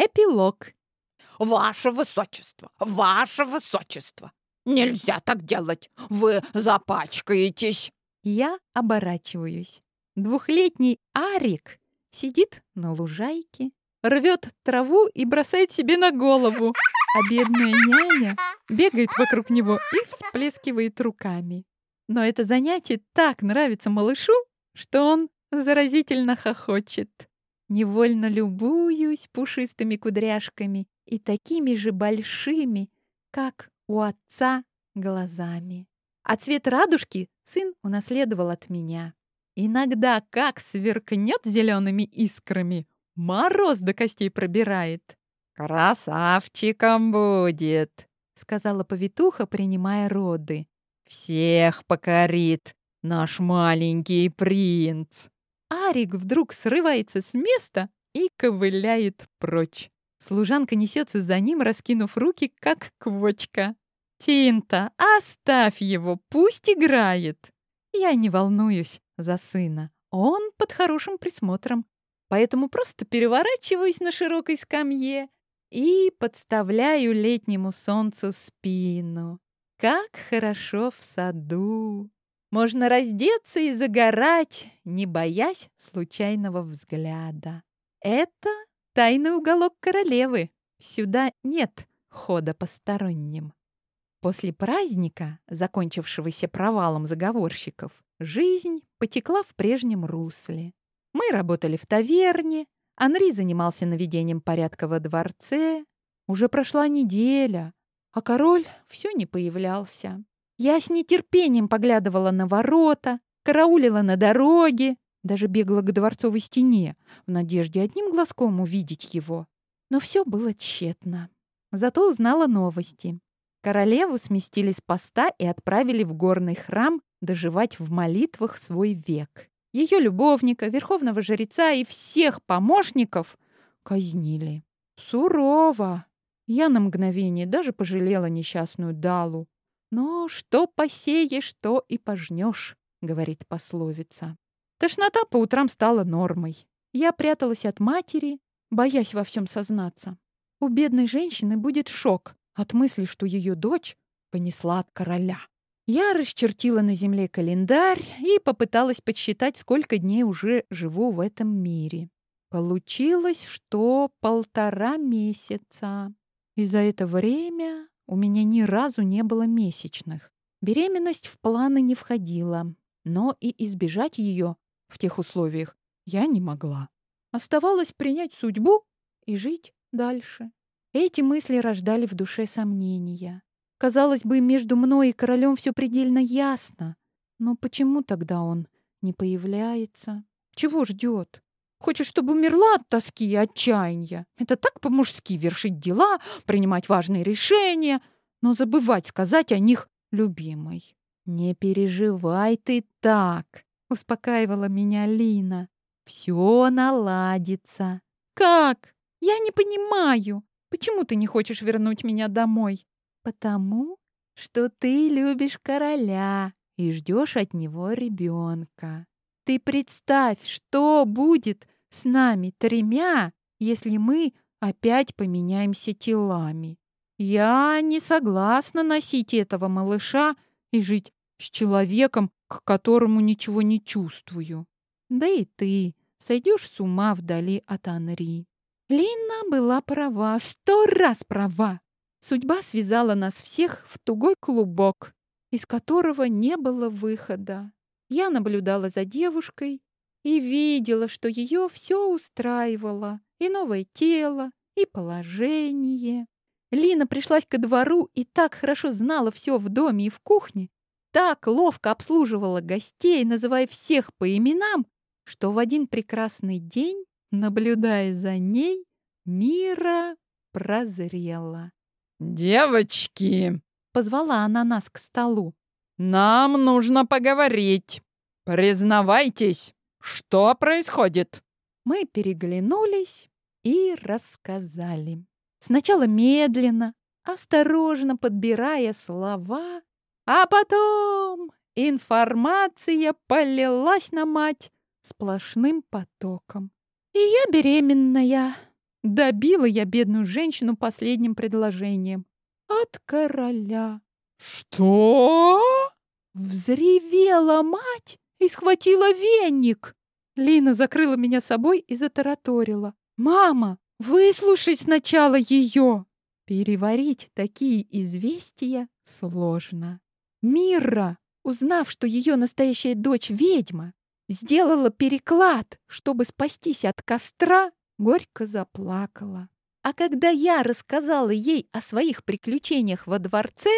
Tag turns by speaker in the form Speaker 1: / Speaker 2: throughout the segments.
Speaker 1: Эпилог.
Speaker 2: «Ваше высочество! Ваше высочество! Нельзя так делать! Вы запачкаетесь!»
Speaker 1: Я оборачиваюсь. Двухлетний Арик сидит на лужайке, рвет траву и бросает себе на голову, а бедная няня бегает вокруг него и всплескивает руками. Но это занятие так нравится малышу, что он заразительно хохочет. Невольно любуюсь пушистыми кудряшками и такими же большими, как у отца, глазами. А цвет радужки сын унаследовал от меня. Иногда как сверкнет зелеными искрами, мороз до костей пробирает. «Красавчиком будет», — сказала повитуха, принимая роды. «Всех покорит наш маленький принц». Арик вдруг срывается с места и ковыляет прочь. Служанка несется за ним, раскинув руки, как квочка. «Тинта, оставь его, пусть играет!» Я не волнуюсь за сына. Он под хорошим присмотром. Поэтому просто переворачиваюсь на широкой скамье и подставляю летнему солнцу спину. Как хорошо в саду! Можно раздеться и загорать, не боясь случайного взгляда. Это тайный уголок королевы. Сюда нет хода посторонним. После праздника, закончившегося провалом заговорщиков, жизнь потекла в прежнем русле. Мы работали в таверне, Анри занимался наведением порядка во дворце. Уже прошла неделя, а король все не появлялся. Я с нетерпением поглядывала на ворота, караулила на дороге, даже бегала к дворцовой стене в надежде одним глазком увидеть его. Но все было тщетно. Зато узнала новости. Королеву сместили с поста и отправили в горный храм доживать в молитвах свой век. Ее любовника, верховного жреца и всех помощников казнили. Сурово. Я на мгновение даже пожалела несчастную Далу. «Но что посеешь, то и пожнешь», — говорит пословица. Тошнота по утрам стала нормой. Я пряталась от матери, боясь во всем сознаться. У бедной женщины будет шок от мысли, что ее дочь понесла от короля. Я расчертила на земле календарь и попыталась подсчитать, сколько дней уже живу в этом мире. Получилось, что полтора месяца. И за это время у меня ни разу не было месячных. Беременность в планы не входила, но и избежать ее в тех условиях я не могла. Оставалось принять судьбу и жить дальше. Эти мысли рождали в душе сомнения. Казалось бы, между мной и королем все предельно ясно. Но почему тогда он не появляется? Чего ждет? Хочешь, чтобы умерла от тоски и отчаяния? Это так по-мужски вершить дела, принимать важные решения, но забывать сказать о них любимой. «Не переживай ты так», — успокаивала меня Лина. «Все наладится». «Как? Я не понимаю. Почему ты не хочешь вернуть меня домой?» «Потому что ты любишь короля и ждешь от него ребенка. Ты представь, что будет с нами тремя, если мы опять поменяемся телами. Я не согласна носить этого малыша и жить с человеком, к которому ничего не чувствую. Да и ты сойдешь с ума вдали от Анри. Лина была права, сто раз права. Судьба связала нас всех в тугой клубок, из которого не было выхода. Я наблюдала за девушкой и видела, что ее все устраивало. И новое тело, и положение. Лина пришлась ко двору и так хорошо знала все в доме и в кухне, так ловко обслуживала гостей, называя всех по именам, что в один прекрасный день, наблюдая за ней, Мира прозрела. «Девочки!» — позвала она нас к столу. Нам нужно поговорить. Признавайтесь, что происходит?» Мы переглянулись и рассказали. Сначала медленно, осторожно подбирая слова, а потом информация полилась на мать сплошным потоком. И я беременная. Добила я бедную женщину последним предложением. От короля.
Speaker 2: Что?
Speaker 1: Взревела мать и схватила веник. Лина закрыла меня собой и затараторила. «Мама, выслушай сначала ее!» Переварить такие известия сложно. Мирра, узнав, что ее настоящая дочь ведьма, сделала переклад, чтобы спастись от костра, горько заплакала. А когда я рассказала ей о своих приключениях во дворце,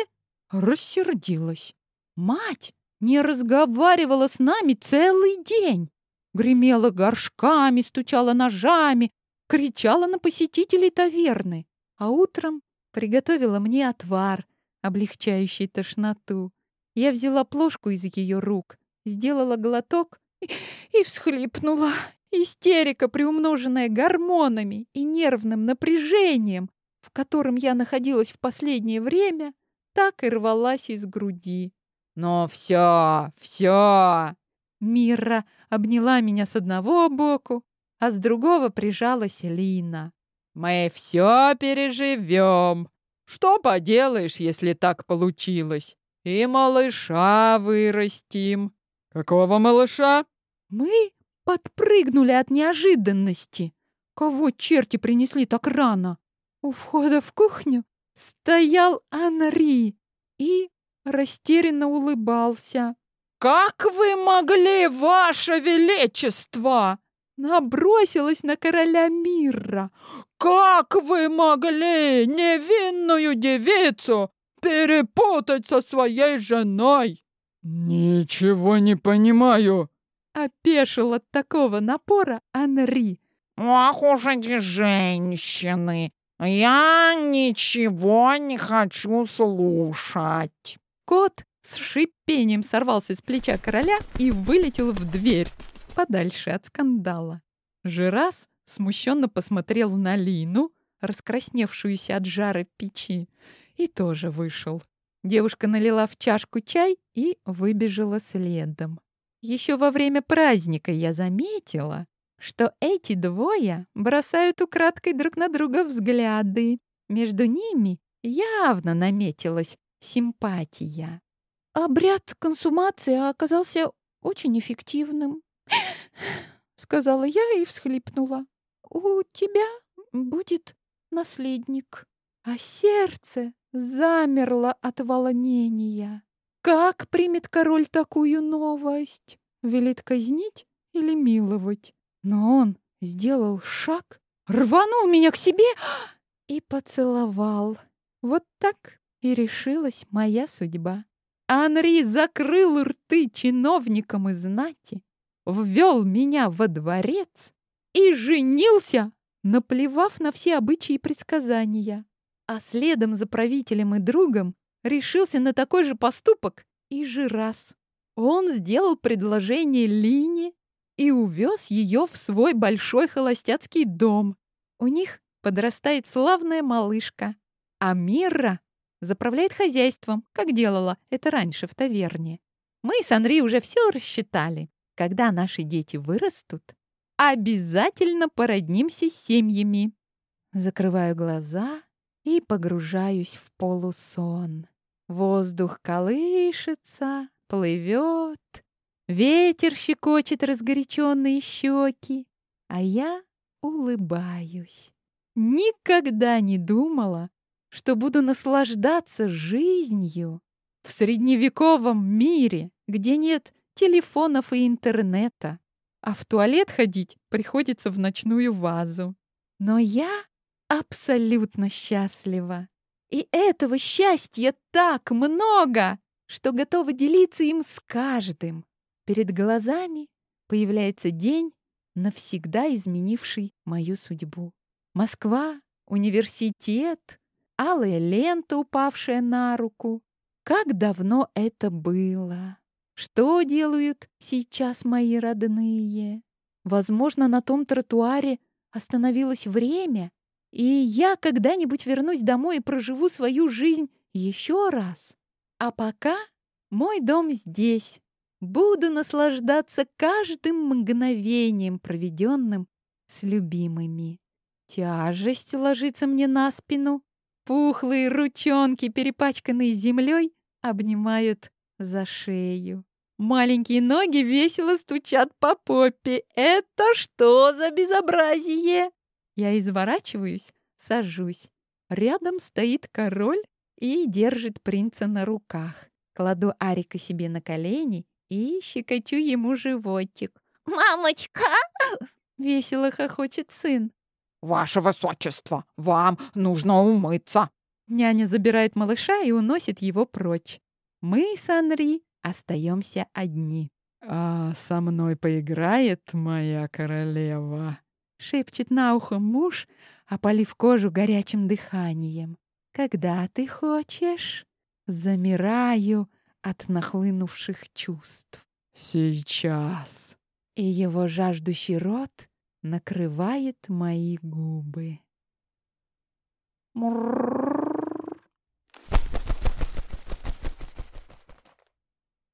Speaker 1: рассердилась. Мать не разговаривала с нами целый день. Гремела горшками, стучала ножами, кричала на посетителей таверны. А утром приготовила мне отвар, облегчающий тошноту. Я взяла плошку из ее рук, сделала глоток и, и всхлипнула. Истерика, приумноженная гормонами и нервным напряжением, в котором я находилась в последнее время, так и рвалась из груди.
Speaker 2: «Но все, все!»
Speaker 1: Мира обняла меня с одного боку, а с другого прижалась Лина.
Speaker 2: «Мы все переживем. Что поделаешь, если так получилось? И малыша вырастим». «Какого малыша?»
Speaker 1: Мы подпрыгнули от неожиданности. Кого черти принесли так рано? У входа в кухню стоял Анри и растерянно улыбался.
Speaker 2: «Как вы могли, ваше величество?»
Speaker 1: Набросилась на короля мира.
Speaker 2: «Как вы могли невинную девицу перепутать со своей женой?» «Ничего не понимаю», —
Speaker 1: опешил от такого напора Анри.
Speaker 2: «Ах уж эти женщины! Я ничего не хочу слушать!»
Speaker 1: Кот с шипением сорвался с плеча короля и вылетел в дверь, подальше от скандала. Жирас смущенно посмотрел на Лину, раскрасневшуюся от жара печи, и тоже вышел. Девушка налила в чашку чай и выбежала следом. Еще во время праздника я заметила, что эти двое бросают украдкой друг на друга взгляды. Между ними явно наметилась симпатия. Обряд консумации оказался очень эффективным, сказала я и всхлипнула. У тебя будет наследник. А сердце замерло от волнения. Как примет король такую новость? Велит казнить или миловать? Но он сделал шаг, рванул меня к себе и поцеловал. Вот так и решилась моя судьба. Анри закрыл рты чиновникам и знати, ввел меня во дворец и женился, наплевав на все обычаи и предсказания. А следом за правителем и другом решился на такой же поступок и Жирас. Он сделал предложение Лине и увез ее в свой большой холостяцкий дом. У них подрастает славная малышка, а Мирра заправляет хозяйством, как делала это раньше в таверне. Мы с Анри уже все рассчитали. Когда наши дети вырастут, обязательно породнимся с семьями. Закрываю глаза и погружаюсь в полусон. Воздух колышется, плывет, ветер щекочет разгоряченные щеки, а я улыбаюсь. Никогда не думала, что буду наслаждаться жизнью в средневековом мире, где нет телефонов и интернета, а в туалет ходить приходится в ночную вазу. Но я абсолютно счастлива. И этого счастья так много, что готова делиться им с каждым. Перед глазами появляется день, навсегда изменивший мою судьбу. Москва, университет, алая лента, упавшая на руку. Как давно это было! Что делают сейчас мои родные? Возможно, на том тротуаре остановилось время, и я когда-нибудь вернусь домой и проживу свою жизнь еще раз. А пока мой дом здесь. Буду наслаждаться каждым мгновением, проведенным с любимыми. Тяжесть ложится мне на спину. Пухлые ручонки, перепачканные землей, обнимают за шею. Маленькие ноги весело стучат по попе. Это что за безобразие? Я изворачиваюсь, сажусь. Рядом стоит король и держит принца на руках. Кладу Арика себе на колени и щекочу ему животик.
Speaker 3: «Мамочка!»
Speaker 1: — весело хохочет сын.
Speaker 2: «Ваше высочество, вам нужно умыться!»
Speaker 1: Няня забирает малыша и уносит его прочь. Мы с Анри остаемся одни. «А со мной поиграет моя королева?» — шепчет на ухо муж, опалив кожу горячим дыханием. «Когда ты хочешь?» Замираю от нахлынувших чувств.
Speaker 2: «Сейчас!»
Speaker 1: И его жаждущий рот накрывает мои губы.
Speaker 2: Мурр.